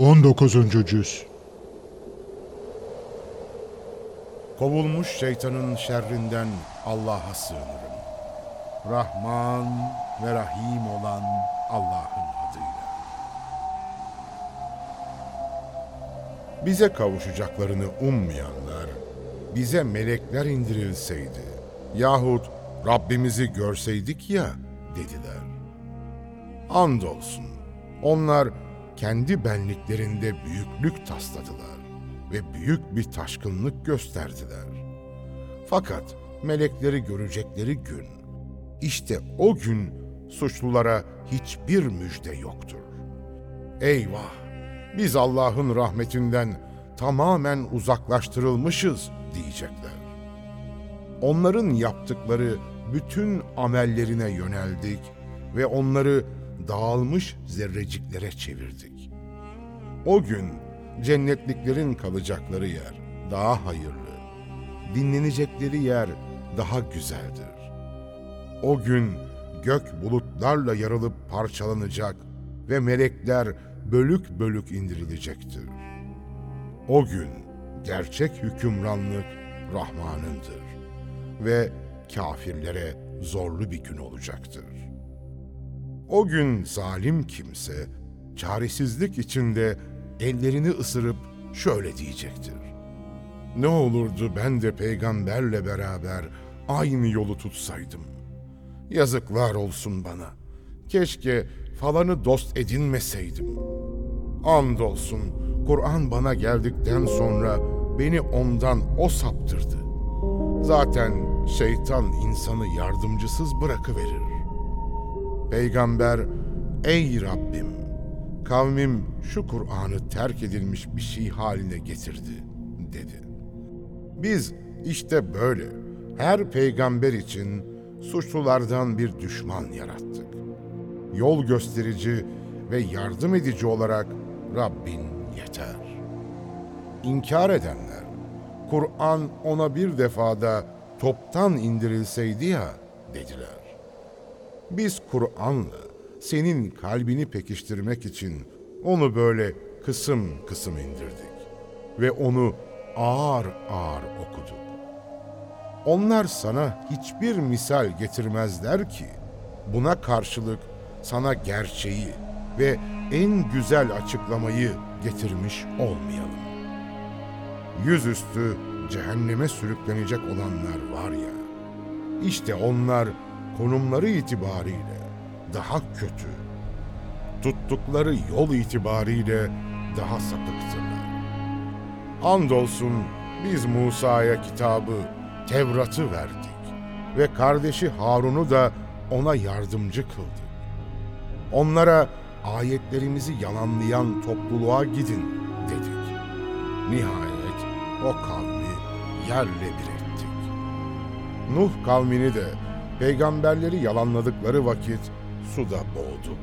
19. Cüz Kovulmuş şeytanın şerrinden Allah'a sığınırım. Rahman ve Rahim olan Allah'ın adıyla. Bize kavuşacaklarını ummayanlar, bize melekler indirilseydi yahut Rabbimizi görseydik ya dediler. Andolsun onlar kendi benliklerinde büyüklük tasladılar ve büyük bir taşkınlık gösterdiler. Fakat melekleri görecekleri gün, işte o gün suçlulara hiçbir müjde yoktur. Eyvah! Biz Allah'ın rahmetinden tamamen uzaklaştırılmışız diyecekler. Onların yaptıkları bütün amellerine yöneldik ve onları dağılmış zerreciklere çevirdik. O gün cennetliklerin kalacakları yer daha hayırlı, dinlenecekleri yer daha güzeldir. O gün gök bulutlarla yarılıp parçalanacak ve melekler bölük bölük indirilecektir. O gün gerçek hükümranlık Rahman'ındır ve kafirlere zorlu bir gün olacaktır. O gün zalim kimse çaresizlik içinde ellerini ısırıp şöyle diyecektir. Ne olurdu ben de peygamberle beraber aynı yolu tutsaydım. Yazıklar olsun bana. Keşke falanı dost edinmeseydim. Andolsun Kur'an bana geldikten sonra beni ondan o saptırdı. Zaten şeytan insanı yardımcısız bırakıverir. Peygamber, ey Rabbim, kavmim şu Kur'an'ı terk edilmiş bir şey haline getirdi, dedi. Biz işte böyle her peygamber için suçlulardan bir düşman yarattık. Yol gösterici ve yardım edici olarak Rabbin yeter. İnkar edenler, Kur'an ona bir defada toptan indirilseydi ya dediler. Biz Kur'an'la senin kalbini pekiştirmek için onu böyle kısım kısım indirdik ve onu ağır ağır okuduk. Onlar sana hiçbir misal getirmezler ki buna karşılık sana gerçeği ve en güzel açıklamayı getirmiş olmayalım. Yüzüstü cehenneme sürüklenecek olanlar var ya, işte onlar konumları itibariyle daha kötü, tuttukları yol itibariyle daha sapıktırlar. Andolsun biz Musa'ya kitabı, Tevrat'ı verdik ve kardeşi Harun'u da ona yardımcı kıldık. Onlara ayetlerimizi yalanlayan topluluğa gidin dedik. Nihayet o kavmi yerle bir ettik. Nuh kavmini de peygamberleri yalanladıkları vakit suda boğdu.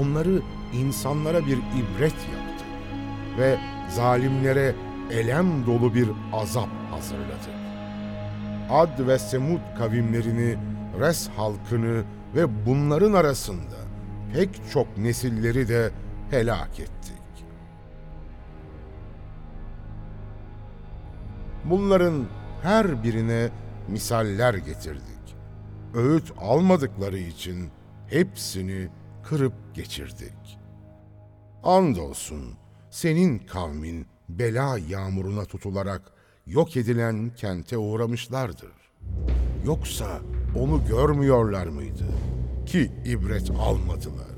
Onları insanlara bir ibret yaptı ve zalimlere elem dolu bir azap hazırladı. Ad ve Semud kavimlerini, Res halkını ve bunların arasında pek çok nesilleri de helak ettik. Bunların her birine misaller getirdik. Öğüt almadıkları için hepsini kırıp geçirdik. Andolsun senin kavmin bela yağmuruna tutularak yok edilen kente uğramışlardır. Yoksa onu görmüyorlar mıydı ki ibret almadılar?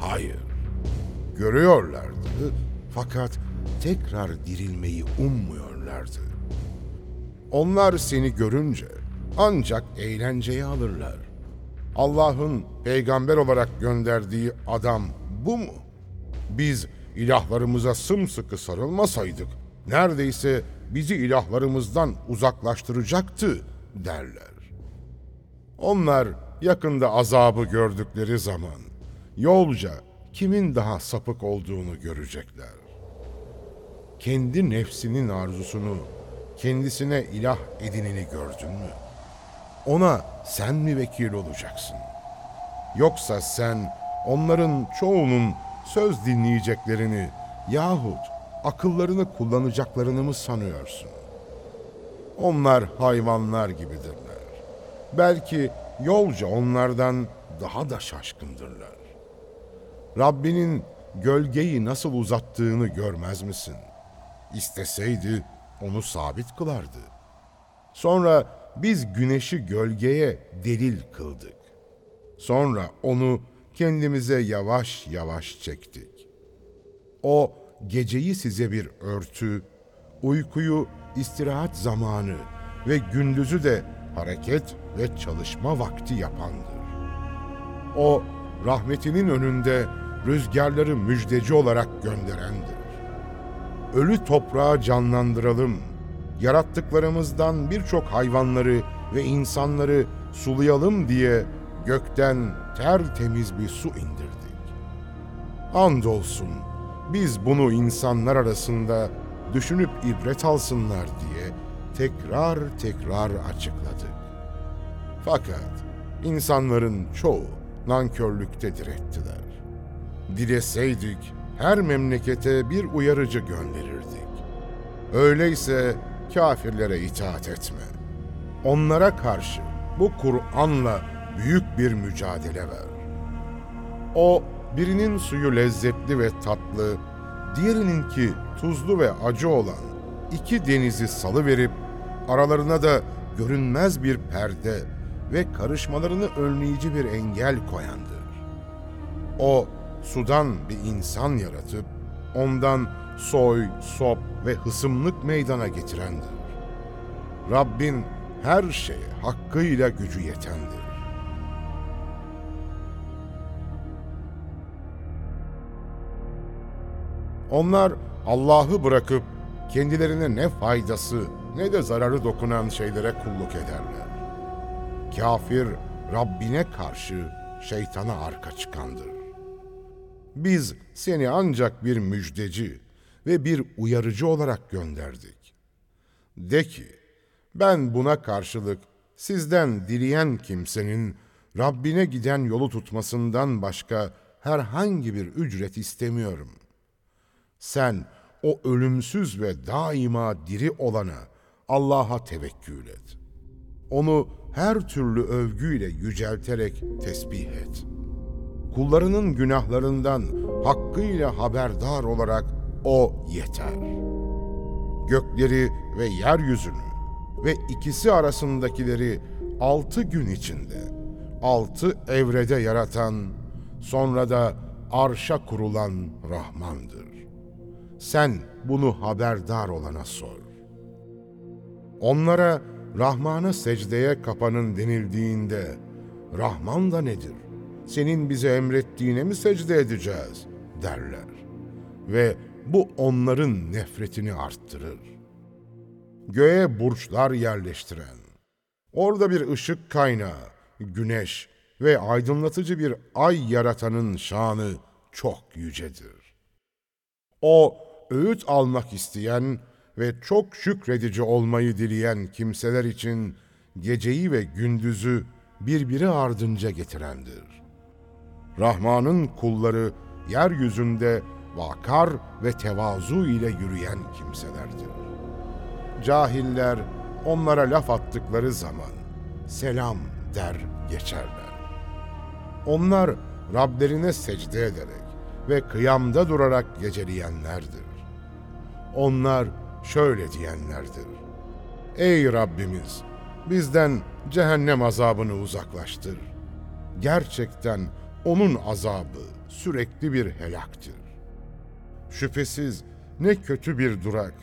Hayır, görüyorlardı fakat tekrar dirilmeyi ummuyorlardı. Onlar seni görünce ancak eğlenceyi alırlar. Allah'ın peygamber olarak gönderdiği adam bu mu? Biz ilahlarımıza sımsıkı sarılmasaydık neredeyse bizi ilahlarımızdan uzaklaştıracaktı derler. Onlar yakında azabı gördükleri zaman yolca kimin daha sapık olduğunu görecekler. Kendi nefsinin arzusunu kendisine ilah edinini gördün mü? Ona sen mi vekil olacaksın? Yoksa sen onların çoğunun söz dinleyeceklerini yahut akıllarını kullanacaklarını mı sanıyorsun? Onlar hayvanlar gibidirler. Belki yolca onlardan daha da şaşkındırlar. Rabbinin gölgeyi nasıl uzattığını görmez misin? İsteseydi onu sabit kılardı. Sonra biz güneşi gölgeye delil kıldık. Sonra onu kendimize yavaş yavaş çektik. O geceyi size bir örtü, uykuyu istirahat zamanı ve gündüzü de hareket ve çalışma vakti yapandır. O rahmetinin önünde rüzgarları müjdeci olarak gönderendir. Ölü toprağı canlandıralım, yarattıklarımızdan birçok hayvanları ve insanları sulayalım diye gökten tertemiz bir su indirdik. Andolsun biz bunu insanlar arasında düşünüp ibret alsınlar diye tekrar tekrar açıkladık. Fakat insanların çoğu nankörlükte direttiler. Dileseydik her memlekete bir uyarıcı gönderirdik. Öyleyse kafirlere itaat etme. Onlara karşı bu Kur'an'la büyük bir mücadele ver. O birinin suyu lezzetli ve tatlı, diğerininki tuzlu ve acı olan iki denizi salı verip aralarına da görünmez bir perde ve karışmalarını önleyici bir engel koyandır. O sudan bir insan yaratıp ondan soy, sop ve hısımlık meydana getirendir. Rabbin her şeye hakkıyla gücü yetendir. Onlar Allah'ı bırakıp kendilerine ne faydası ne de zararı dokunan şeylere kulluk ederler. Kafir Rabbine karşı şeytana arka çıkandır. Biz seni ancak bir müjdeci ve bir uyarıcı olarak gönderdik. De ki, ben buna karşılık sizden dileyen kimsenin Rabbine giden yolu tutmasından başka herhangi bir ücret istemiyorum. Sen o ölümsüz ve daima diri olana Allah'a tevekkül et. Onu her türlü övgüyle yücelterek tesbih et. Kullarının günahlarından hakkıyla haberdar olarak O yeter. Gökleri ve yeryüzünü ve ikisi arasındakileri altı gün içinde, altı evrede yaratan, sonra da arşa kurulan Rahmandır. Sen bunu haberdar olana sor. Onlara Rahman'a secdeye kapanın denildiğinde, Rahman da nedir? Senin bize emrettiğine mi secde edeceğiz? derler. Ve bu onların nefretini arttırır. Göğe burçlar yerleştiren, orada bir ışık kaynağı, güneş ve aydınlatıcı bir ay yaratanın şanı çok yücedir. O, öğüt almak isteyen ve çok şükredici olmayı dileyen kimseler için geceyi ve gündüzü birbiri ardınca getirendir. Rahman'ın kulları yeryüzünde vakar ve tevazu ile yürüyen kimselerdir. Cahiller onlara laf attıkları zaman selam der geçerler. Onlar Rablerine secde ederek ve kıyamda durarak geceleyenlerdir. Onlar şöyle diyenlerdir. Ey Rabbimiz! Bizden cehennem azabını uzaklaştır. Gerçekten onun azabı sürekli bir helaktır. Şüphesiz ne kötü bir durak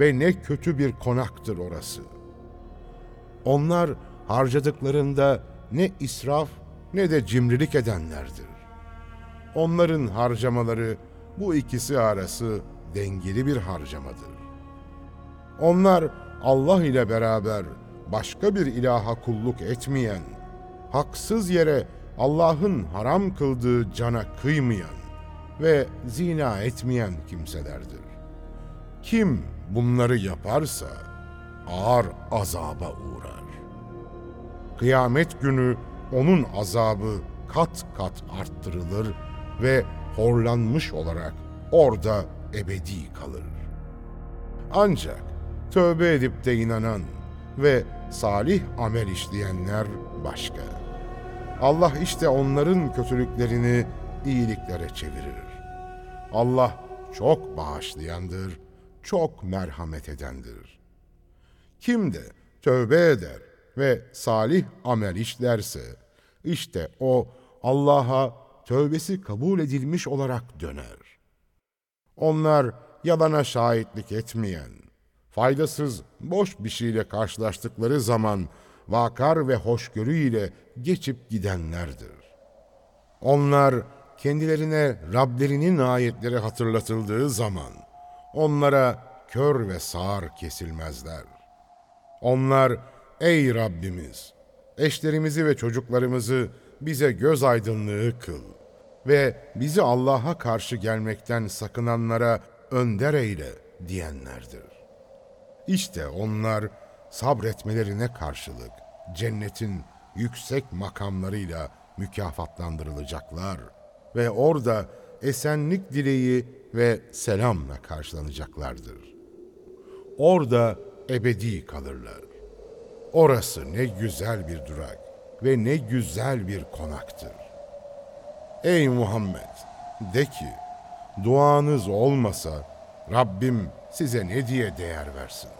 ve ne kötü bir konaktır orası. Onlar harcadıklarında ne israf ne de cimrilik edenlerdir. Onların harcamaları bu ikisi arası dengeli bir harcamadır. Onlar Allah ile beraber başka bir ilaha kulluk etmeyen, haksız yere Allah'ın haram kıldığı cana kıymayan ve zina etmeyen kimselerdir. Kim bunları yaparsa ağır azaba uğrar. Kıyamet günü onun azabı kat kat arttırılır ve horlanmış olarak orada ebedi kalır. Ancak tövbe edip de inanan ve salih amel işleyenler başka. Allah işte onların kötülüklerini iyiliklere çevirir. Allah çok bağışlayandır, çok merhamet edendir. Kim de tövbe eder ve salih amel işlerse, işte o Allah'a tövbesi kabul edilmiş olarak döner. Onlar yalana şahitlik etmeyen, faydasız, boş bir şeyle karşılaştıkları zaman vakar ve hoşgörüyle geçip gidenlerdir. Onlar kendilerine Rablerinin ayetleri hatırlatıldığı zaman onlara kör ve sağır kesilmezler. Onlar ey Rabbimiz eşlerimizi ve çocuklarımızı bize göz aydınlığı kıl ve bizi Allah'a karşı gelmekten sakınanlara önder eyle diyenlerdir. İşte onlar sabretmelerine karşılık cennetin yüksek makamlarıyla mükafatlandırılacaklar ve orada esenlik dileği ve selamla karşılanacaklardır. Orada ebedi kalırlar. Orası ne güzel bir durak ve ne güzel bir konaktır. Ey Muhammed! De ki, duanız olmasa Rabbim size ne diye değer versin?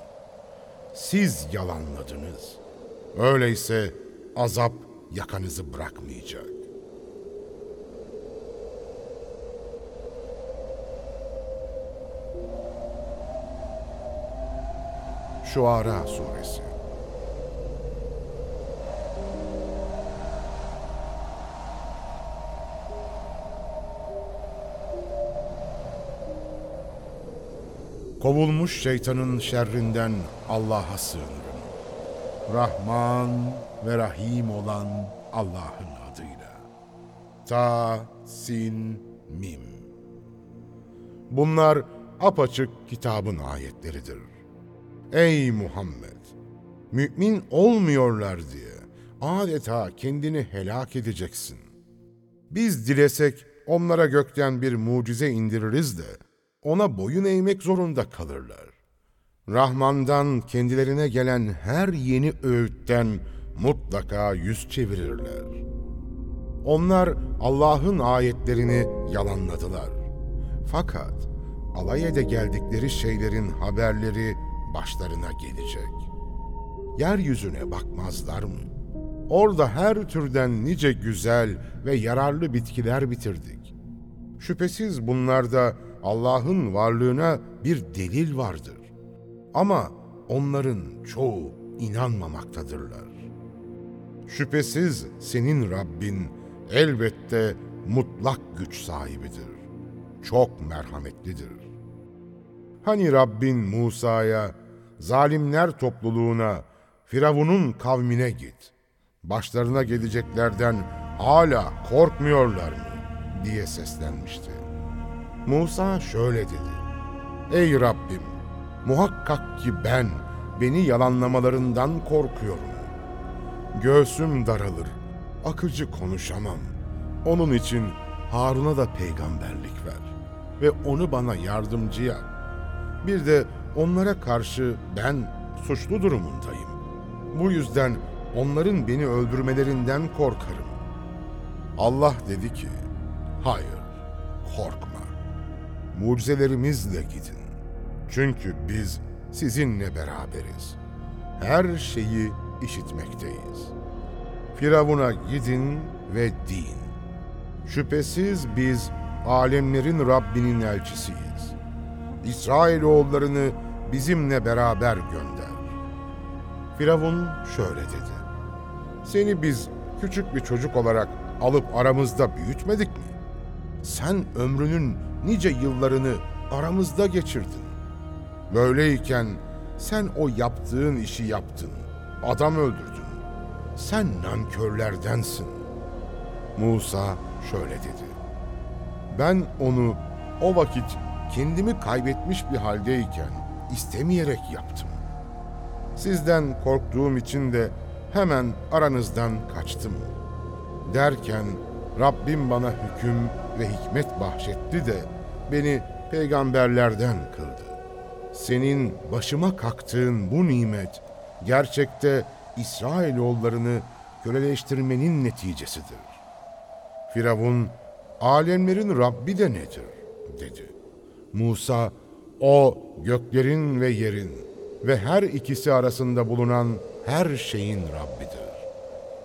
Siz yalanladınız. Öyleyse azap yakanızı bırakmayacak. Şuara Suresi Kovulmuş şeytanın şerrinden Allah'a sığınırım. Rahman ve Rahim olan Allah'ın adıyla. Ta, Sin, Mim. Bunlar apaçık kitabın ayetleridir. Ey Muhammed! Mümin olmuyorlar diye adeta kendini helak edeceksin. Biz dilesek onlara gökten bir mucize indiririz de ona boyun eğmek zorunda kalırlar. Rahman'dan kendilerine gelen her yeni öğütten mutlaka yüz çevirirler. Onlar Allah'ın ayetlerini yalanladılar. Fakat alay ede geldikleri şeylerin haberleri başlarına gelecek. Yeryüzüne bakmazlar mı? Orada her türden nice güzel ve yararlı bitkiler bitirdik. Şüphesiz bunlarda Allah'ın varlığına bir delil vardır. Ama onların çoğu inanmamaktadırlar. Şüphesiz senin Rabbin elbette mutlak güç sahibidir. Çok merhametlidir. Hani Rabbin Musa'ya, zalimler topluluğuna, Firavun'un kavmine git. Başlarına geleceklerden hala korkmuyorlar mı? diye seslenmişti. Musa şöyle dedi. Ey Rabbim! Muhakkak ki ben beni yalanlamalarından korkuyorum. Göğsüm daralır, akıcı konuşamam. Onun için Harun'a da peygamberlik ver ve onu bana yardımcı yap. Bir de onlara karşı ben suçlu durumundayım. Bu yüzden onların beni öldürmelerinden korkarım. Allah dedi ki, hayır, korkma. Mucizelerimizle gidin. Çünkü biz sizinle beraberiz. Her şeyi işitmekteyiz. Firavun'a gidin ve deyin. Şüphesiz biz alemlerin Rabbinin elçisiyiz. İsrailoğullarını bizimle beraber gönder. Firavun şöyle dedi. Seni biz küçük bir çocuk olarak alıp aramızda büyütmedik mi? Sen ömrünün nice yıllarını aramızda geçirdin. Böyleyken sen o yaptığın işi yaptın. Adam öldürdün. Sen nankörlerdensin. Musa şöyle dedi. Ben onu o vakit kendimi kaybetmiş bir haldeyken istemeyerek yaptım. Sizden korktuğum için de hemen aranızdan kaçtım. Derken Rabbim bana hüküm ve hikmet bahşetti de beni peygamberlerden kıldı. Senin başıma kalktığın bu nimet gerçekte İsrailoğullarını köleleştirmenin neticesidir. Firavun, alemlerin Rabbi de nedir? dedi. Musa, o göklerin ve yerin ve her ikisi arasında bulunan her şeyin Rabbidir.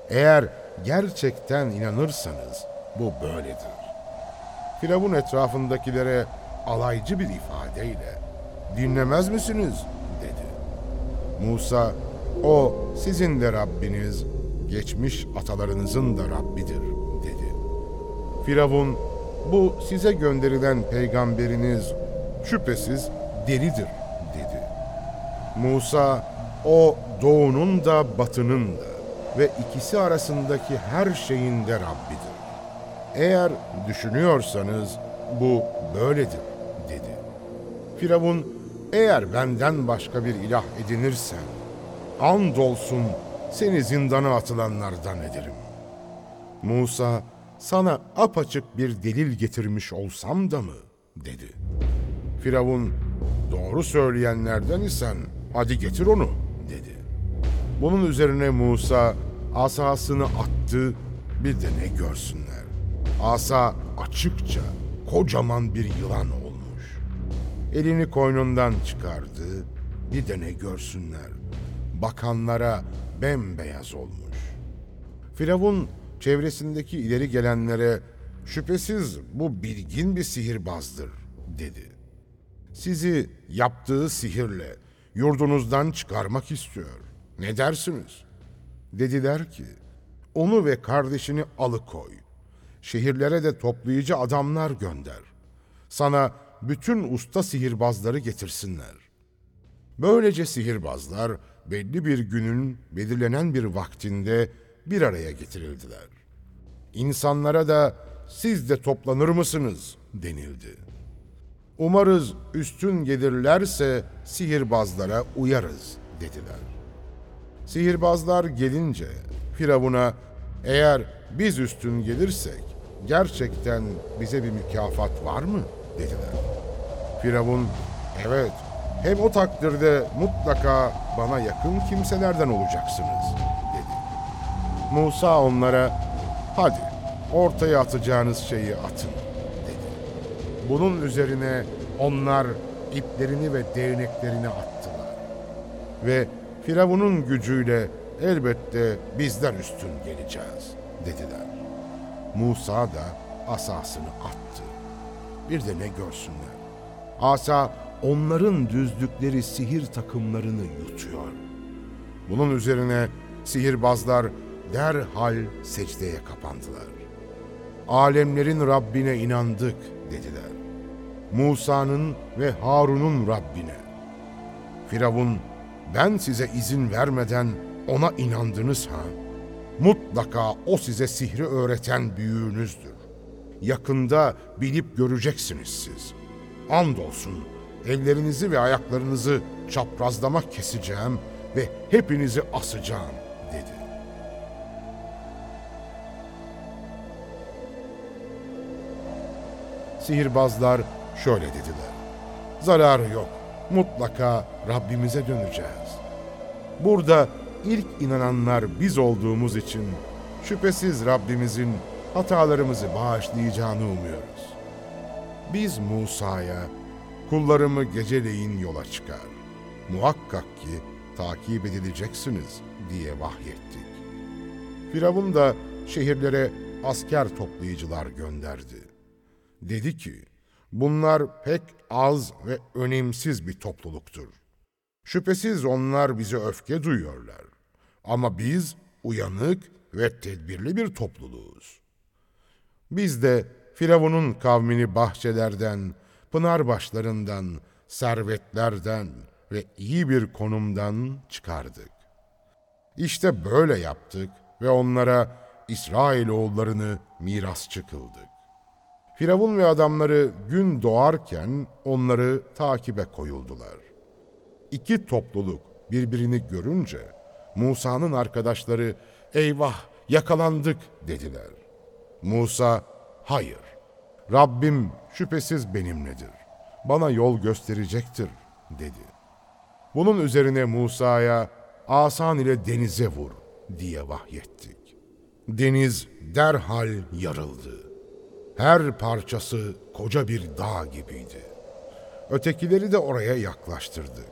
Eğer gerçekten inanırsanız bu böyledir. Firavun etrafındakilere alaycı bir ifadeyle dinlemez misiniz dedi. Musa o sizin de Rabbiniz, geçmiş atalarınızın da Rabbidir dedi. Firavun bu size gönderilen peygamberiniz şüphesiz delidir dedi. Musa o doğunun da batının da ve ikisi arasındaki her şeyin de Rabbidir. Eğer düşünüyorsanız bu böyledir dedi. Firavun eğer benden başka bir ilah edinirsen andolsun seni zindana atılanlardan ederim. Musa sana apaçık bir delil getirmiş olsam da mı dedi. Firavun doğru söyleyenlerden isen hadi getir onu dedi. Bunun üzerine Musa asasını attı bir de ne görsünler. Asa açıkça kocaman bir yılan olmuş. Elini koynundan çıkardı bir de ne görsünler. Bakanlara bembeyaz olmuş. Firavun çevresindeki ileri gelenlere şüphesiz bu bilgin bir sihirbazdır dedi. Sizi yaptığı sihirle yurdunuzdan çıkarmak istiyor. Ne dersiniz? Dediler ki, onu ve kardeşini alıkoy. Şehirlere de toplayıcı adamlar gönder. Sana bütün usta sihirbazları getirsinler. Böylece sihirbazlar belli bir günün belirlenen bir vaktinde bir araya getirildiler. İnsanlara da siz de toplanır mısınız denildi. Umarız üstün gelirlerse sihirbazlara uyarız dediler. Sihirbazlar gelince Firavun'a eğer biz üstün gelirsek gerçekten bize bir mükafat var mı dediler. Firavun evet hem o takdirde mutlaka bana yakın kimselerden olacaksınız dedi. Musa onlara hadi ortaya atacağınız şeyi atın. Bunun üzerine onlar iplerini ve değneklerini attılar. Ve Firavun'un gücüyle elbette bizler üstün geleceğiz dediler. Musa da asasını attı. Bir de ne görsünler. Asa onların düzdükleri sihir takımlarını yutuyor. Bunun üzerine sihirbazlar derhal secdeye kapandılar. Alemlerin Rabbine inandık dediler. Musa'nın ve Harun'un Rabbine. Firavun ben size izin vermeden ona inandınız ha? Mutlaka o size sihri öğreten büyüğünüzdür. Yakında bilip göreceksiniz siz. Andolsun ellerinizi ve ayaklarınızı çaprazlama keseceğim ve hepinizi asacağım dedi. Sihirbazlar şöyle dediler. Zararı yok. Mutlaka Rabbimize döneceğiz. Burada ilk inananlar biz olduğumuz için şüphesiz Rabbimizin hatalarımızı bağışlayacağını umuyoruz. Biz Musa'ya kullarımı geceleyin yola çıkar. Muhakkak ki takip edileceksiniz diye vahyettik. Firavun da şehirlere asker toplayıcılar gönderdi. Dedi ki, bunlar pek az ve önemsiz bir topluluktur. Şüphesiz onlar bize öfke duyuyorlar. Ama biz uyanık ve tedbirli bir topluluğuz. Biz de Firavun'un kavmini bahçelerden, pınar başlarından, servetlerden ve iyi bir konumdan çıkardık. İşte böyle yaptık ve onlara İsrailoğullarını mirasçı kıldık. Firavun ve adamları gün doğarken onları takibe koyuldular. İki topluluk birbirini görünce Musa'nın arkadaşları eyvah yakalandık dediler. Musa, hayır. Rabbim şüphesiz benimledir. Bana yol gösterecektir, dedi. Bunun üzerine Musa'ya asan ile denize vur diye vahyettik. Deniz derhal yarıldı. Her parçası koca bir dağ gibiydi. Ötekileri de oraya yaklaştırdık.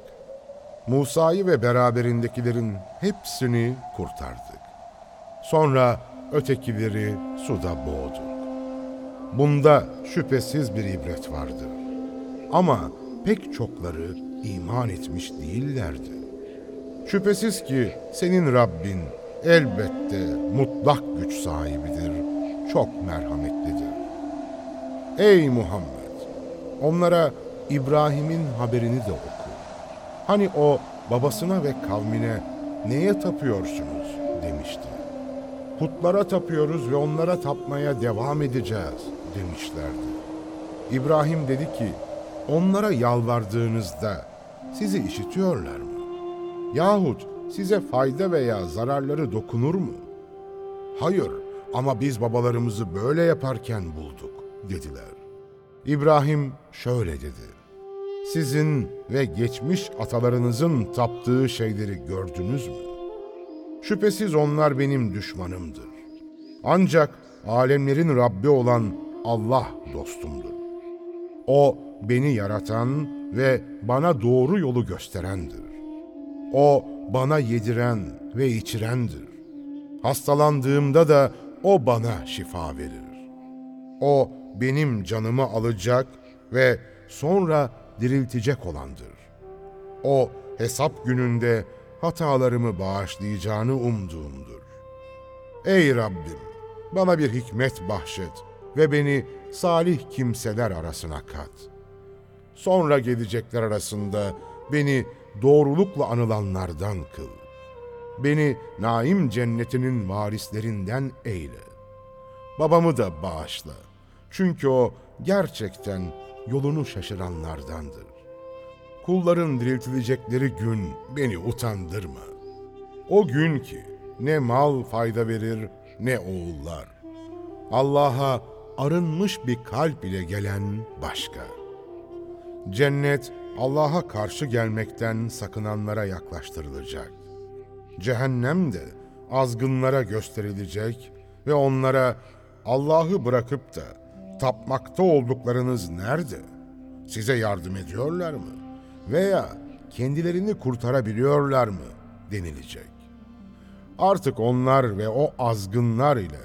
Musa'yı ve beraberindekilerin hepsini kurtardık. Sonra ötekileri suda boğduk. Bunda şüphesiz bir ibret vardır. Ama pek çokları iman etmiş değillerdi. Şüphesiz ki senin Rabbin elbette mutlak güç sahibidir, çok merhametlidir. Ey Muhammed! Onlara İbrahim'in haberini de oku. Hani o babasına ve kavmine neye tapıyorsunuz demişti. Putlara tapıyoruz ve onlara tapmaya devam edeceğiz demişlerdi. İbrahim dedi ki, onlara yalvardığınızda sizi işitiyorlar mı? Yahut size fayda veya zararları dokunur mu? Hayır ama biz babalarımızı böyle yaparken bulduk dediler. İbrahim şöyle dedi. Sizin ve geçmiş atalarınızın taptığı şeyleri gördünüz mü? Şüphesiz onlar benim düşmanımdır. Ancak alemlerin Rabbi olan Allah dostumdur. O beni yaratan ve bana doğru yolu gösterendir. O bana yediren ve içirendir. Hastalandığımda da o bana şifa verir. O benim canımı alacak ve sonra diriltecek olandır. O hesap gününde hatalarımı bağışlayacağını umduğumdur. Ey Rabbim! Bana bir hikmet bahşet ve beni salih kimseler arasına kat. Sonra gelecekler arasında beni doğrulukla anılanlardan kıl. Beni naim cennetinin varislerinden eyle. Babamı da bağışla. Çünkü o gerçekten yolunu şaşıranlardandır. Kulların diriltilecekleri gün beni utandırma. O gün ki ne mal fayda verir ne oğullar. Allah'a arınmış bir kalp ile gelen başka. Cennet Allah'a karşı gelmekten sakınanlara yaklaştırılacak. Cehennem de azgınlara gösterilecek ve onlara Allah'ı bırakıp da tapmakta olduklarınız nerede? Size yardım ediyorlar mı? Veya kendilerini kurtarabiliyorlar mı? denilecek. Artık onlar ve o azgınlar ile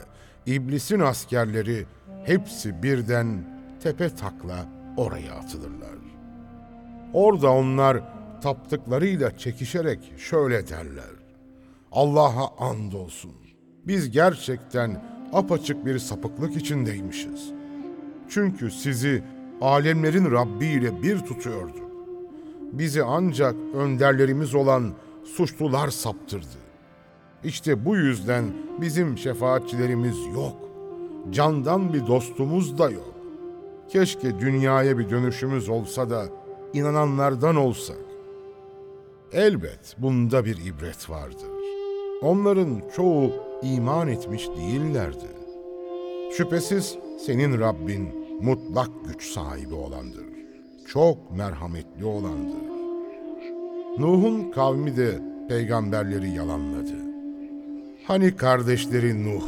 iblisin askerleri hepsi birden tepe takla oraya atılırlar. Orada onlar taptıklarıyla çekişerek şöyle derler. Allah'a andolsun. Biz gerçekten apaçık bir sapıklık içindeymişiz. Çünkü sizi alemlerin Rabbi ile bir tutuyorduk. Bizi ancak önderlerimiz olan suçlular saptırdı. İşte bu yüzden bizim şefaatçilerimiz yok. Candan bir dostumuz da yok. Keşke dünyaya bir dönüşümüz olsa da inananlardan olsak. Elbet bunda bir ibret vardır. Onların çoğu iman etmiş değillerdi. Şüphesiz senin Rabbin mutlak güç sahibi olandır. Çok merhametli olandır. Nuh'un kavmi de peygamberleri yalanladı. Hani kardeşleri Nuh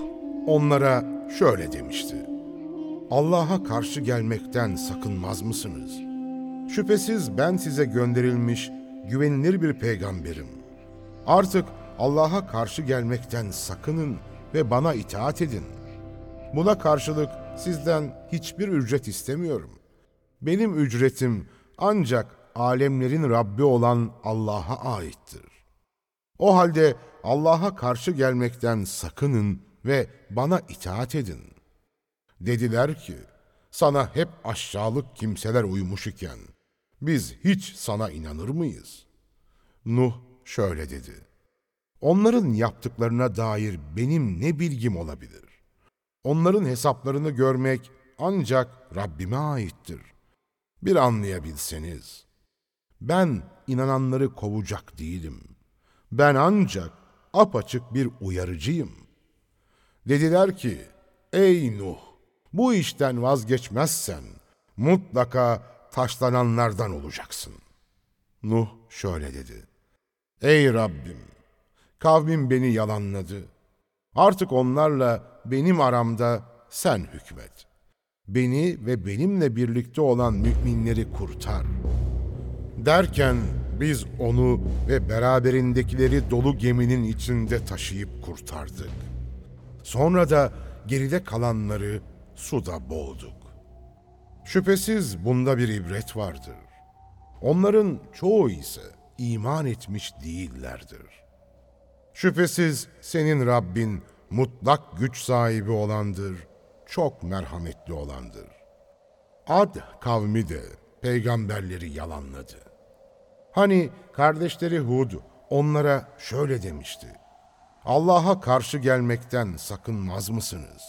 onlara şöyle demişti. Allah'a karşı gelmekten sakınmaz mısınız? Şüphesiz ben size gönderilmiş güvenilir bir peygamberim. Artık Allah'a karşı gelmekten sakının ve bana itaat edin. Buna karşılık sizden hiçbir ücret istemiyorum. Benim ücretim ancak alemlerin Rabbi olan Allah'a aittir. O halde Allah'a karşı gelmekten sakının ve bana itaat edin. Dediler ki, sana hep aşağılık kimseler uymuş iken, biz hiç sana inanır mıyız? Nuh şöyle dedi, onların yaptıklarına dair benim ne bilgim olabilir? Onların hesaplarını görmek ancak Rabbime aittir. Bir anlayabilseniz, ben inananları kovacak değilim. Ben ancak apaçık bir uyarıcıyım. Dediler ki, Ey Nuh! Bu işten vazgeçmezsen mutlaka taşlananlardan olacaksın. Nuh şöyle dedi. Ey Rabbim! Kavmim beni yalanladı. Artık onlarla benim aramda sen hükmet. Beni ve benimle birlikte olan müminleri kurtar. Derken biz onu ve beraberindekileri dolu geminin içinde taşıyıp kurtardık. Sonra da geride kalanları suda boğduk. Şüphesiz bunda bir ibret vardır. Onların çoğu ise iman etmiş değillerdir. Şüphesiz senin Rabbin mutlak güç sahibi olandır, çok merhametli olandır. Ad kavmi de peygamberleri yalanladı. Hani kardeşleri Hud onlara şöyle demişti. Allah'a karşı gelmekten sakınmaz mısınız?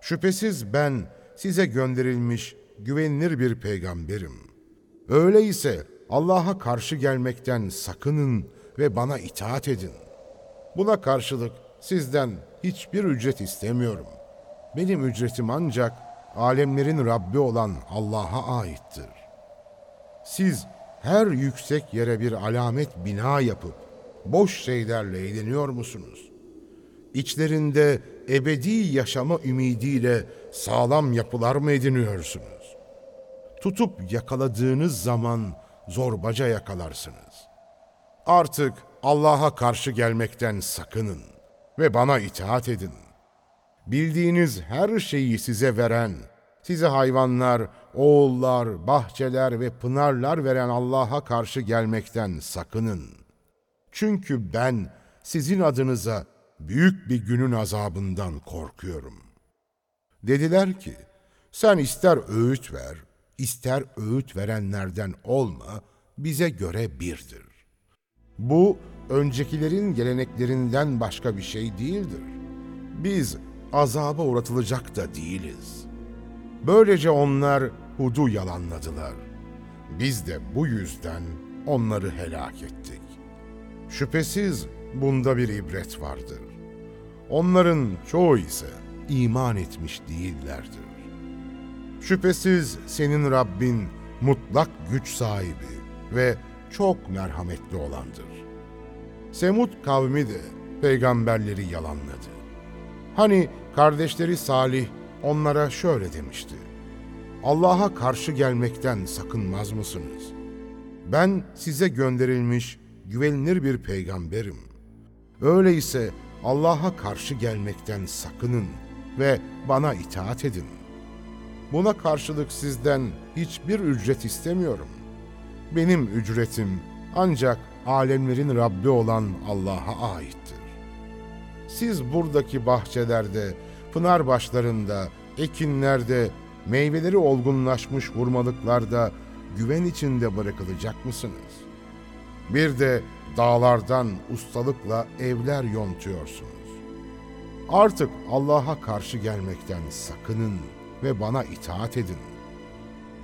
Şüphesiz ben size gönderilmiş güvenilir bir peygamberim. Öyleyse Allah'a karşı gelmekten sakının ve bana itaat edin. Buna karşılık sizden hiçbir ücret istemiyorum. Benim ücretim ancak alemlerin Rabbi olan Allah'a aittir. Siz her yüksek yere bir alamet bina yapıp boş şeylerle eğleniyor musunuz? İçlerinde ebedi yaşama ümidiyle sağlam yapılar mı ediniyorsunuz? Tutup yakaladığınız zaman zorbaca yakalarsınız. Artık Allah'a karşı gelmekten sakının ve bana itaat edin. Bildiğiniz her şeyi size veren, size hayvanlar, oğullar, bahçeler ve pınarlar veren Allah'a karşı gelmekten sakının. Çünkü ben sizin adınıza büyük bir günün azabından korkuyorum. Dediler ki, sen ister öğüt ver, ister öğüt verenlerden olma, bize göre birdir. Bu, öncekilerin geleneklerinden başka bir şey değildir. Biz azaba uğratılacak da değiliz. Böylece onlar Hud'u yalanladılar. Biz de bu yüzden onları helak ettik. Şüphesiz bunda bir ibret vardır. Onların çoğu ise iman etmiş değillerdir. Şüphesiz senin Rabbin mutlak güç sahibi ve çok merhametli olandır. Semud kavmi de peygamberleri yalanladı. Hani kardeşleri Salih onlara şöyle demişti. Allah'a karşı gelmekten sakınmaz mısınız? Ben size gönderilmiş güvenilir bir peygamberim. Öyleyse Allah'a karşı gelmekten sakının ve bana itaat edin. Buna karşılık sizden hiçbir ücret istemiyorum. Benim ücretim ancak alemlerin Rabbi olan Allah'a aittir. Siz buradaki bahçelerde, pınar başlarında, ekinlerde, meyveleri olgunlaşmış hurmalıklarda güven içinde bırakılacak mısınız? Bir de dağlardan ustalıkla evler yontuyorsunuz. Artık Allah'a karşı gelmekten sakının ve bana itaat edin.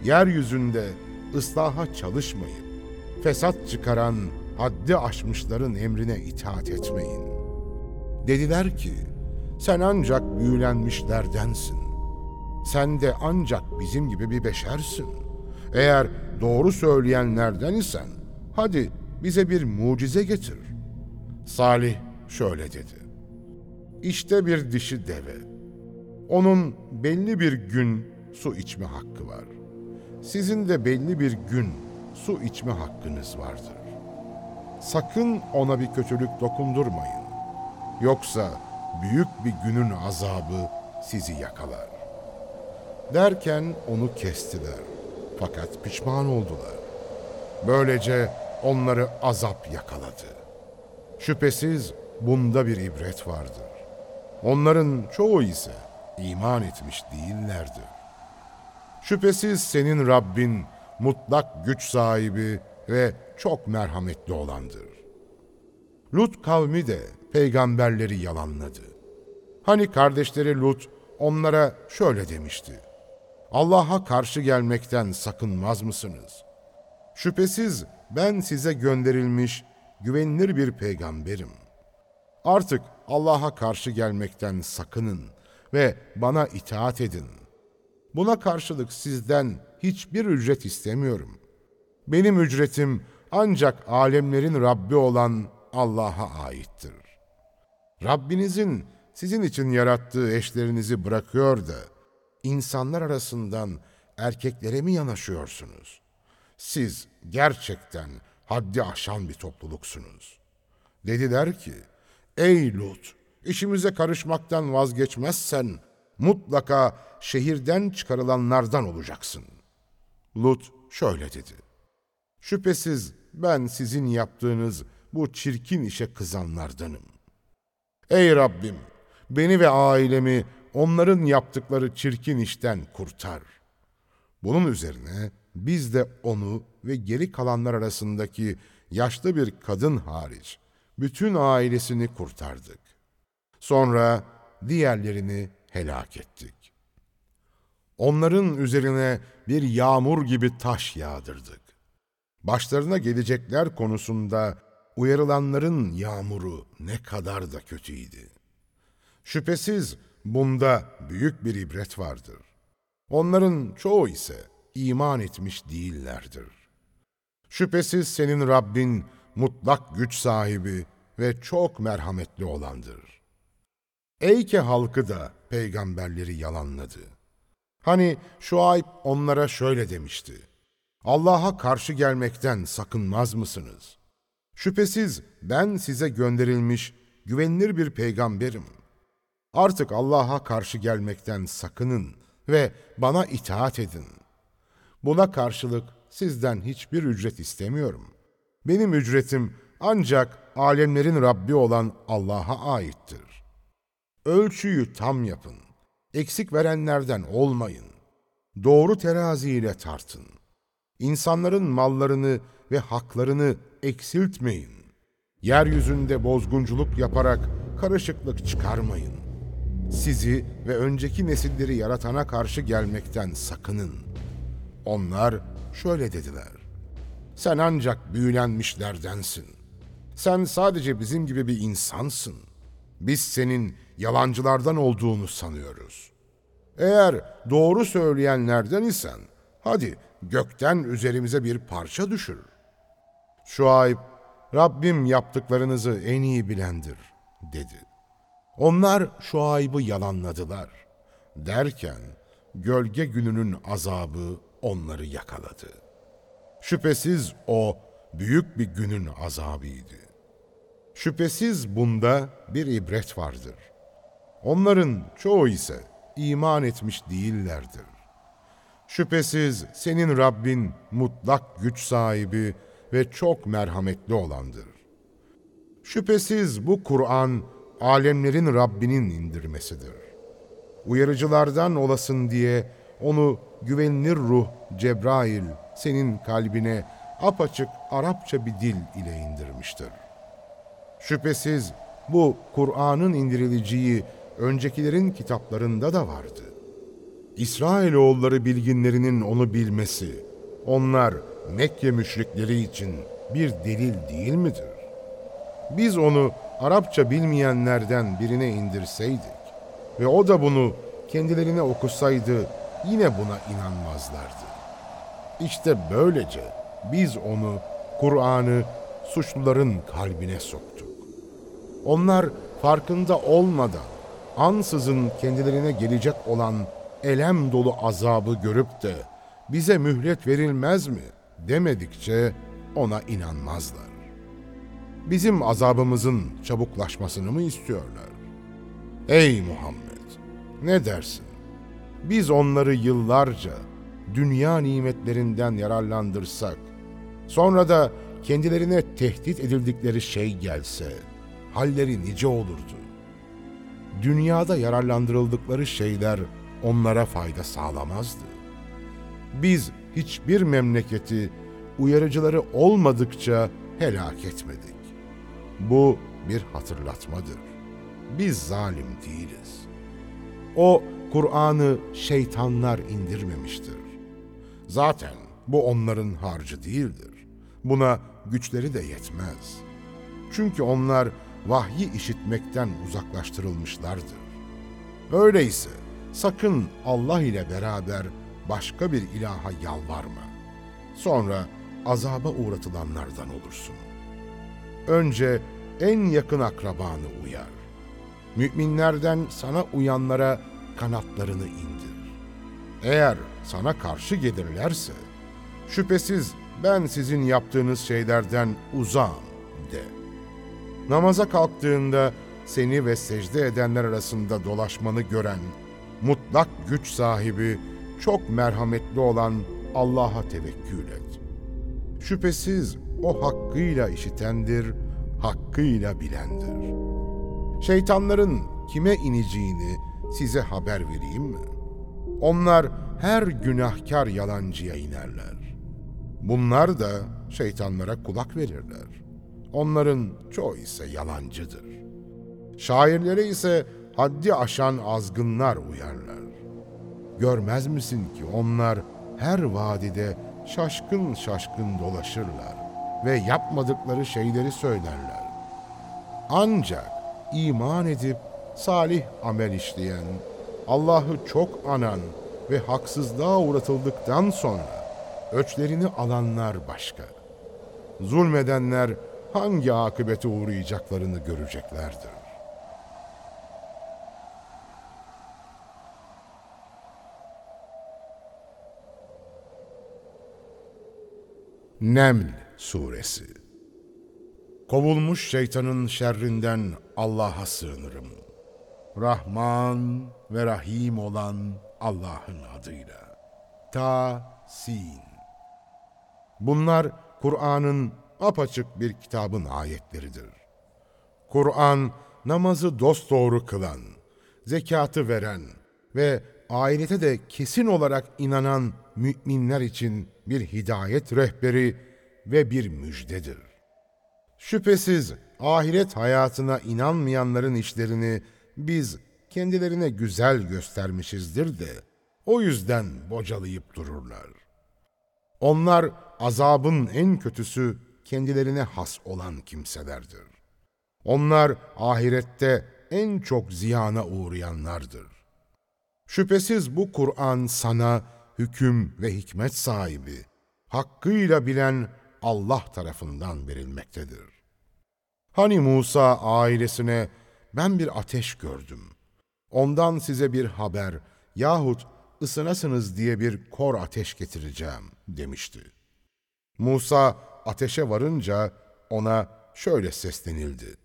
Yeryüzünde ıslaha çalışmayın. Fesat çıkaran, haddi aşmışların emrine itaat etmeyin. Dediler ki, sen ancak büyülenmişlerdensin. Sen de ancak bizim gibi bir beşersin. Eğer doğru söyleyenlerden isen, hadi bize bir mucize getir. Salih şöyle dedi. İşte bir dişi deve. Onun belli bir gün su içme hakkı var. Sizin de belli bir gün su içme hakkınız vardır. Sakın ona bir kötülük dokundurmayın. Yoksa büyük bir günün azabı sizi yakalar. Derken onu kestiler. Fakat pişman oldular. Böylece onları azap yakaladı. Şüphesiz bunda bir ibret vardır. Onların çoğu ise iman etmiş değillerdir. Şüphesiz senin Rabbin mutlak güç sahibi ve çok merhametli olandır. Lut kavmi de peygamberleri yalanladı. Hani kardeşleri Lut onlara şöyle demişti. Allah'a karşı gelmekten sakınmaz mısınız? Şüphesiz ben size gönderilmiş güvenilir bir peygamberim. Artık Allah'a karşı gelmekten sakının ve bana itaat edin. Buna karşılık sizden hiçbir ücret istemiyorum. Benim ücretim ancak alemlerin Rabbi olan Allah'a aittir. Rabbinizin sizin için yarattığı eşlerinizi bırakıyor da insanlar arasından erkeklere mi yanaşıyorsunuz? Siz gerçekten haddi aşan bir topluluksunuz. Dediler ki, ey Lut, işimize karışmaktan vazgeçmezsen mutlaka şehirden çıkarılanlardan olacaksın. Lut şöyle dedi. Şüphesiz ben sizin yaptığınız bu çirkin işe kızanlardanım. Ey Rabbim, beni ve ailemi onların yaptıkları çirkin işten kurtar. Bunun üzerine biz de onu ve geri kalanlar arasındaki yaşlı bir kadın hariç bütün ailesini kurtardık. Sonra diğerlerini helak ettik. Onların üzerine bir yağmur gibi taş yağdırdık. Başlarına gelecekler konusunda uyarılanların yağmuru ne kadar da kötüydü. Şüphesiz bunda büyük bir ibret vardır. Onların çoğu ise iman etmiş değillerdir. Şüphesiz senin Rabbin mutlak güç sahibi ve çok merhametli olandır. Eyke halkı da peygamberleri yalanladı. Hani Şuayb onlara şöyle demişti. Allah'a karşı gelmekten sakınmaz mısınız? Şüphesiz ben size gönderilmiş güvenilir bir peygamberim. Artık Allah'a karşı gelmekten sakının ve bana itaat edin. Buna karşılık sizden hiçbir ücret istemiyorum. Benim ücretim ancak alemlerin Rabbi olan Allah'a aittir. Ölçüyü tam yapın. Eksik verenlerden olmayın. Doğru teraziyle tartın. İnsanların mallarını ve haklarını eksiltmeyin. Yeryüzünde bozgunculuk yaparak karışıklık çıkarmayın. Sizi ve önceki nesilleri yaratana karşı gelmekten sakının. Onlar şöyle dediler. Sen ancak büyülenmişlerdensin. Sen sadece bizim gibi bir insansın. Biz senin yalancılardan olduğunu sanıyoruz. Eğer doğru söyleyenlerden isen, hadi gökten üzerimize bir parça düşür. Şuayb, Rabbim yaptıklarınızı en iyi bilendir, dedi. Onlar Şuayb'ı yalanladılar. Derken, gölge gününün azabı onları yakaladı. Şüphesiz o, büyük bir günün azabıydı. Şüphesiz bunda bir ibret vardır. Onların çoğu ise iman etmiş değillerdir. Şüphesiz senin Rabbin mutlak güç sahibi ve çok merhametli olandır. Şüphesiz bu Kur'an alemlerin Rabbinin indirmesidir. Uyarıcılardan olasın diye onu güvenilir ruh Cebrail senin kalbine apaçık Arapça bir dil ile indirmiştir. Şüphesiz bu Kur'an'ın indirileceği öncekilerin kitaplarında da vardı. İsrailoğulları bilginlerinin onu bilmesi, onlar Mekke müşrikleri için bir delil değil midir? Biz onu Arapça bilmeyenlerden birine indirseydik ve o da bunu kendilerine okusaydı yine buna inanmazlardı. İşte böylece biz onu, Kur'an'ı suçluların kalbine soktuk. Onlar farkında olmadan ansızın kendilerine gelecek olan elem dolu azabı görüp de bize mühlet verilmez mi demedikçe ona inanmazlar. Bizim azabımızın çabuklaşmasını mı istiyorlar? Ey Muhammed! Ne dersin? Biz onları yıllarca dünya nimetlerinden yararlandırsak, sonra da kendilerine tehdit edildikleri şey gelse, halleri nice olurdu. Dünyada yararlandırıldıkları şeyler onlara fayda sağlamazdı. Biz hiçbir memleketi uyarıcıları olmadıkça helak etmedik. Bu bir hatırlatmadır. Biz zalim değiliz. O Kur'an'ı şeytanlar indirmemiştir. Zaten bu onların harcı değildir. Buna güçleri de yetmez. Çünkü onlar vahyi işitmekten uzaklaştırılmışlardır. Öyleyse sakın Allah ile beraber başka bir ilaha yalvarma. Sonra azaba uğratılanlardan olursun. Önce en yakın akrabanı uyar. Müminlerden sana uyanlara kanatlarını indir. Eğer sana karşı gelirlerse, şüphesiz ben sizin yaptığınız şeylerden uzağım de. Namaza kalktığında seni ve secde edenler arasında dolaşmanı gören, mutlak güç sahibi, çok merhametli olan Allah'a tevekkül et. Şüphesiz o hakkıyla işitendir, hakkıyla bilendir. Şeytanların kime ineceğini size haber vereyim mi? Onlar her günahkar yalancıya inerler. Bunlar da şeytanlara kulak verirler. Onların çoğu ise yalancıdır. Şairlere ise haddi aşan azgınlar uyarlar. Görmez misin ki onlar her vadide şaşkın şaşkın dolaşırlar ve yapmadıkları şeyleri söylerler. Ancak iman edip salih amel işleyen, Allah'ı çok anan ve haksızlığa uğratıldıktan sonra öçlerini alanlar başka. Zulmedenler hangi akıbete uğrayacaklarını göreceklerdir. Neml Suresi Kovulmuş şeytanın şerrinden Allah'a sığınırım. Rahman ve Rahim olan Allah'ın adıyla. Ta Sin Bunlar Kur'an'ın apaçık bir kitabın ayetleridir. Kur'an namazı dosdoğru kılan, zekatı veren ve ahirete de kesin olarak inanan müminler için bir hidayet rehberi ve bir müjdedir. Şüphesiz ahiret hayatına inanmayanların işlerini biz kendilerine güzel göstermişizdir de o yüzden bocalayıp dururlar. Onlar azabın en kötüsü kendilerine has olan kimselerdir. Onlar ahirette en çok ziyana uğrayanlardır. Şüphesiz bu Kur'an sana hüküm ve hikmet sahibi, hakkıyla bilen Allah tarafından verilmektedir. Hani Musa ailesine ben bir ateş gördüm. Ondan size bir haber yahut ısınasınız diye bir kor ateş getireceğim demişti. Musa ateşe varınca ona şöyle seslenildi.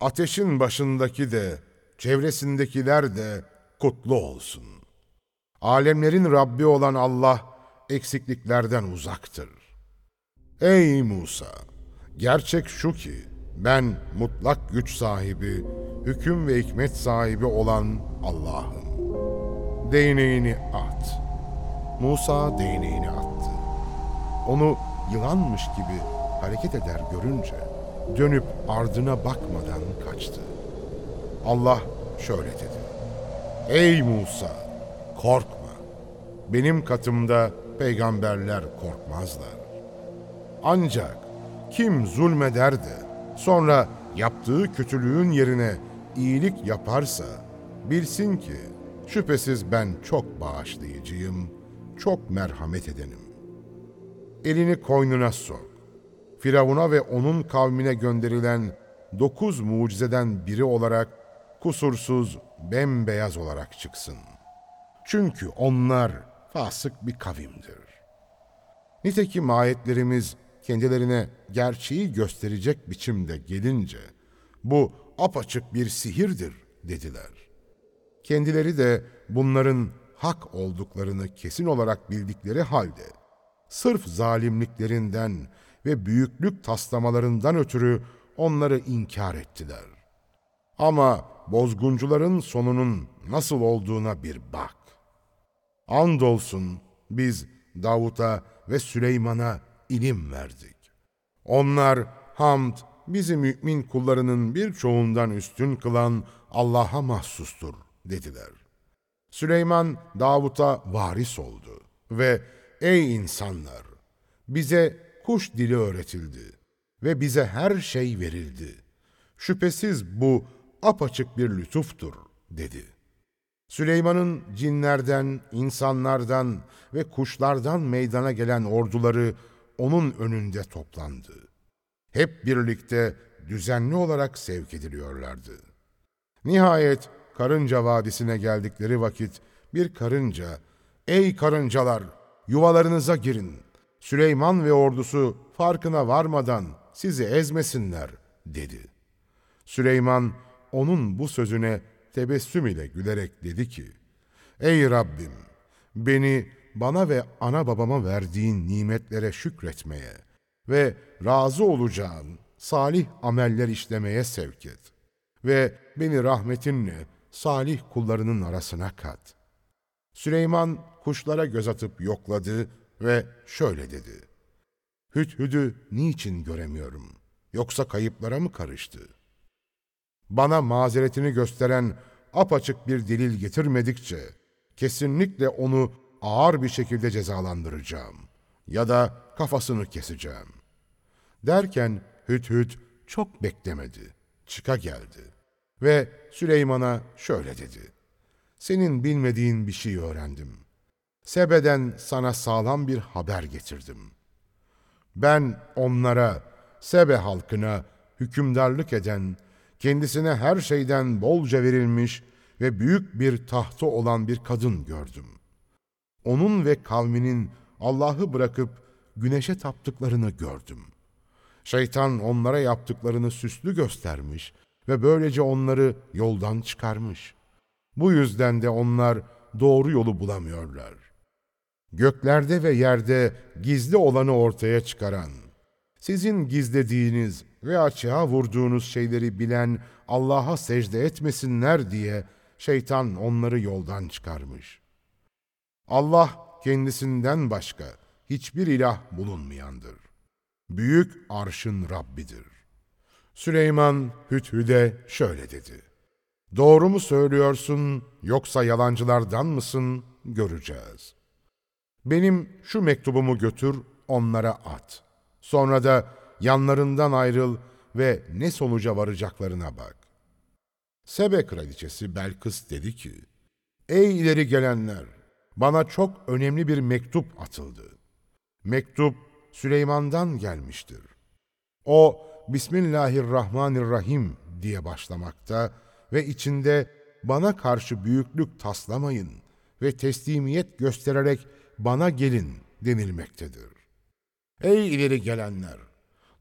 Ateşin başındaki de, çevresindekiler de kutlu olsun. Alemlerin Rabbi olan Allah eksikliklerden uzaktır. Ey Musa! Gerçek şu ki ben mutlak güç sahibi, hüküm ve hikmet sahibi olan Allah'ım. Değneğini at. Musa değneğini attı. Onu yılanmış gibi hareket eder görünce dönüp ardına bakmadan kaçtı. Allah şöyle dedi. Ey Musa! Korkma. Benim katımda peygamberler korkmazlar. Ancak kim zulmeder de sonra yaptığı kötülüğün yerine iyilik yaparsa bilsin ki şüphesiz ben çok bağışlayıcıyım, çok merhamet edenim. Elini koynuna sok. Firavun'a ve onun kavmine gönderilen dokuz mucizeden biri olarak kusursuz, bembeyaz olarak çıksın. Çünkü onlar fasık bir kavimdir. Nitekim ayetlerimiz kendilerine gerçeği gösterecek biçimde gelince, bu apaçık bir sihirdir dediler. Kendileri de bunların hak olduklarını kesin olarak bildikleri halde, sırf zalimliklerinden ve büyüklük taslamalarından ötürü onları inkar ettiler. Ama bozguncuların sonunun nasıl olduğuna bir bak. Andolsun biz Davut'a ve Süleyman'a ilim verdik. Onlar hamd bizi mümin kullarının birçoğundan üstün kılan Allah'a mahsustur dediler. Süleyman Davut'a varis oldu ve ey insanlar bize kuş dili öğretildi ve bize her şey verildi. Şüphesiz bu apaçık bir lütuftur dedi. Süleyman'ın cinlerden, insanlardan ve kuşlardan meydana gelen orduları onun önünde toplandı. Hep birlikte düzenli olarak sevk ediliyorlardı. Nihayet Karınca Vadisi'ne geldikleri vakit bir karınca, ''Ey karıncalar, yuvalarınıza girin. Süleyman ve ordusu farkına varmadan sizi ezmesinler.'' dedi. Süleyman onun bu sözüne tebessüm ile gülerek dedi ki, Ey Rabbim! Beni bana ve ana babama verdiğin nimetlere şükretmeye ve razı olacağın salih ameller işlemeye sevk et. Ve beni rahmetinle salih kullarının arasına kat. Süleyman kuşlara göz atıp yokladı ve şöyle dedi. Hüdhüdü niçin göremiyorum? Yoksa kayıplara mı karıştı?'' Bana mazeretini gösteren apaçık bir delil getirmedikçe kesinlikle onu ağır bir şekilde cezalandıracağım ya da kafasını keseceğim. Derken Hüt çok beklemedi, çıka geldi ve Süleyman'a şöyle dedi. Senin bilmediğin bir şey öğrendim. Sebe'den sana sağlam bir haber getirdim. Ben onlara, Sebe halkına hükümdarlık eden kendisine her şeyden bolca verilmiş ve büyük bir tahtı olan bir kadın gördüm. Onun ve kavminin Allah'ı bırakıp güneşe taptıklarını gördüm. Şeytan onlara yaptıklarını süslü göstermiş ve böylece onları yoldan çıkarmış. Bu yüzden de onlar doğru yolu bulamıyorlar. Göklerde ve yerde gizli olanı ortaya çıkaran, sizin gizlediğiniz ve açığa vurduğunuz şeyleri bilen Allah'a secde etmesinler diye şeytan onları yoldan çıkarmış. Allah kendisinden başka hiçbir ilah bulunmayandır. Büyük arşın Rabbidir. Süleyman Hüthü'de şöyle dedi. Doğru mu söylüyorsun yoksa yalancılardan mısın göreceğiz. Benim şu mektubumu götür onlara at. Sonra da yanlarından ayrıl ve ne sonuca varacaklarına bak. Sebe kraliçesi Belkıs dedi ki, Ey ileri gelenler! Bana çok önemli bir mektup atıldı. Mektup Süleyman'dan gelmiştir. O, Bismillahirrahmanirrahim diye başlamakta ve içinde bana karşı büyüklük taslamayın ve teslimiyet göstererek bana gelin denilmektedir. Ey ileri gelenler!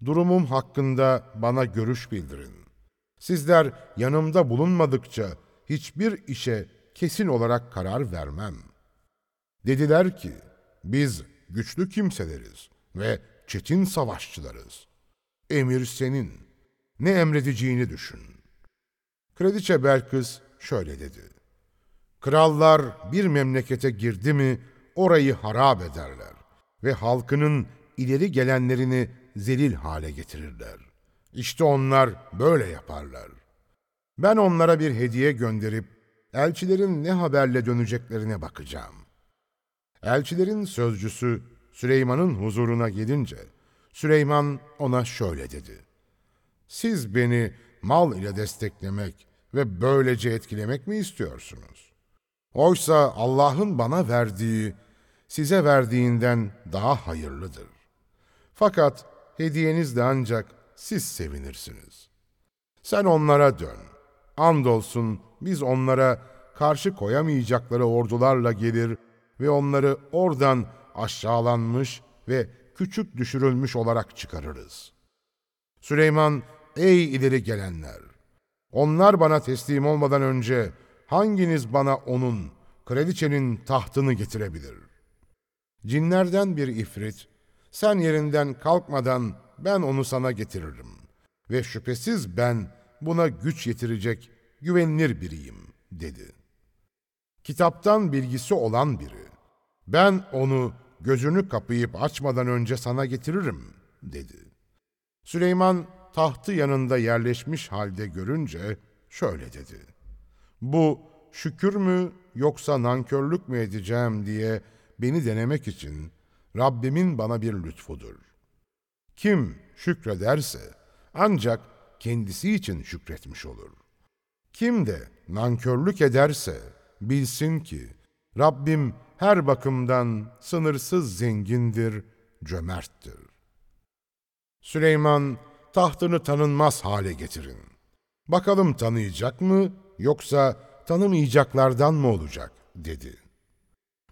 Durumum hakkında bana görüş bildirin. Sizler yanımda bulunmadıkça hiçbir işe kesin olarak karar vermem. Dediler ki, biz güçlü kimseleriz ve çetin savaşçılarız. Emir senin. Ne emredeceğini düşün. Kraliçe Belkıs şöyle dedi. Krallar bir memlekete girdi mi orayı harap ederler ve halkının ileri gelenlerini zelil hale getirirler. İşte onlar böyle yaparlar. Ben onlara bir hediye gönderip elçilerin ne haberle döneceklerine bakacağım. Elçilerin sözcüsü Süleyman'ın huzuruna gidince Süleyman ona şöyle dedi. Siz beni mal ile desteklemek ve böylece etkilemek mi istiyorsunuz? Oysa Allah'ın bana verdiği, size verdiğinden daha hayırlıdır. Fakat hediyenizle ancak siz sevinirsiniz. Sen onlara dön. Andolsun biz onlara karşı koyamayacakları ordularla gelir ve onları oradan aşağılanmış ve küçük düşürülmüş olarak çıkarırız. Süleyman, ey ileri gelenler! Onlar bana teslim olmadan önce hanginiz bana onun, kraliçenin tahtını getirebilir? Cinlerden bir ifrit, sen yerinden kalkmadan ben onu sana getiririm. Ve şüphesiz ben buna güç yetirecek güvenilir biriyim, dedi. Kitaptan bilgisi olan biri, ben onu gözünü kapayıp açmadan önce sana getiririm, dedi. Süleyman tahtı yanında yerleşmiş halde görünce şöyle dedi. Bu şükür mü yoksa nankörlük mü edeceğim diye beni denemek için Rabbimin bana bir lütfudur. Kim şükrederse ancak kendisi için şükretmiş olur. Kim de nankörlük ederse bilsin ki Rabbim her bakımdan sınırsız zengindir, cömerttir. Süleyman tahtını tanınmaz hale getirin. Bakalım tanıyacak mı yoksa tanımayacaklardan mı olacak dedi.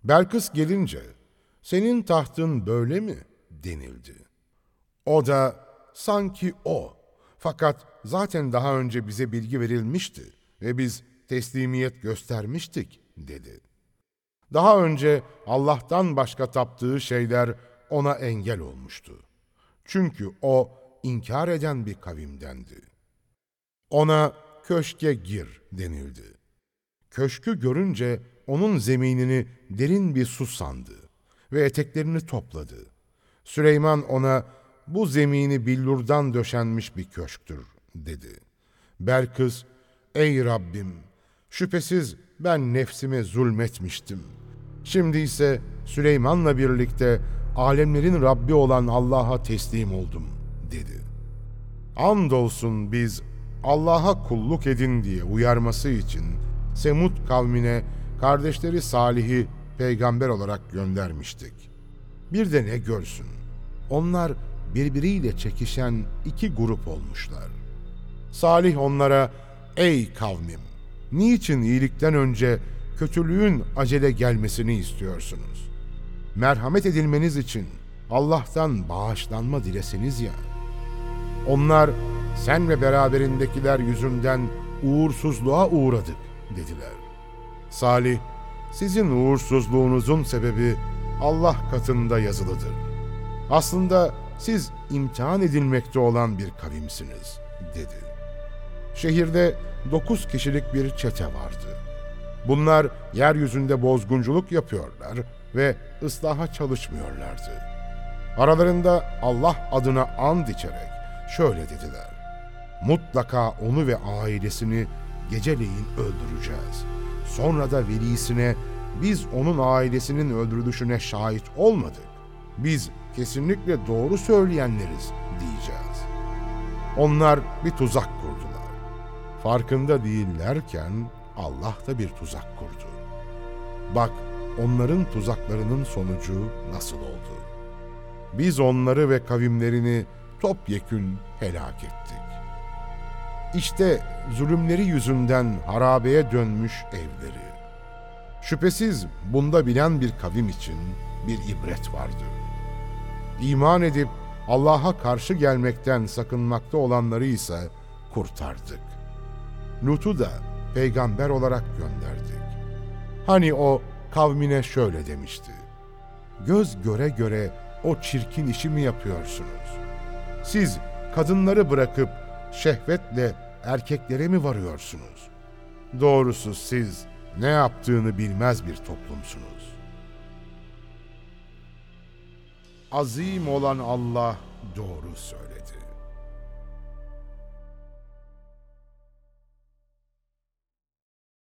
Belkıs gelince senin tahtın böyle mi denildi. O da sanki o fakat zaten daha önce bize bilgi verilmişti ve biz teslimiyet göstermiştik dedi. Daha önce Allah'tan başka taptığı şeyler ona engel olmuştu. Çünkü o inkar eden bir kavimdendi. Ona köşke gir denildi. Köşkü görünce onun zeminini derin bir su sandı ve eteklerini topladı. Süleyman ona bu zemini billurdan döşenmiş bir köşktür dedi. Belkıs, ey Rabbim şüphesiz ben nefsime zulmetmiştim. Şimdi ise Süleyman'la birlikte alemlerin Rabbi olan Allah'a teslim oldum dedi. Andolsun biz Allah'a kulluk edin diye uyarması için Semud kavmine kardeşleri Salih'i peygamber olarak göndermiştik. Bir de ne görsün? Onlar birbiriyle çekişen iki grup olmuşlar. Salih onlara, ey kavmim, niçin iyilikten önce kötülüğün acele gelmesini istiyorsunuz? Merhamet edilmeniz için Allah'tan bağışlanma dileseniz ya. Onlar sen ve beraberindekiler yüzünden uğursuzluğa uğradık dediler. Salih, sizin uğursuzluğunuzun sebebi Allah katında yazılıdır. Aslında siz imtihan edilmekte olan bir kavimsiniz, dedi. Şehirde dokuz kişilik bir çete vardı. Bunlar yeryüzünde bozgunculuk yapıyorlar ve ıslaha çalışmıyorlardı. Aralarında Allah adına and içerek şöyle dediler. Mutlaka onu ve ailesini geceleyin öldüreceğiz. Sonra da velisine biz onun ailesinin öldürülüşüne şahit olmadık. Biz kesinlikle doğru söyleyenleriz diyeceğiz. Onlar bir tuzak kurdular. Farkında değillerken Allah da bir tuzak kurdu. Bak onların tuzaklarının sonucu nasıl oldu? Biz onları ve kavimlerini topyekün helak ettik. İşte zulümleri yüzünden harabeye dönmüş evleri. Şüphesiz bunda bilen bir kavim için bir ibret vardır. İman edip Allah'a karşı gelmekten sakınmakta olanları ise kurtardık. Lut'u da peygamber olarak gönderdik. Hani o kavmine şöyle demişti. Göz göre göre o çirkin işi mi yapıyorsunuz? Siz kadınları bırakıp şehvetle erkeklere mi varıyorsunuz? Doğrusu siz ne yaptığını bilmez bir toplumsunuz. Azim olan Allah doğru söyledi.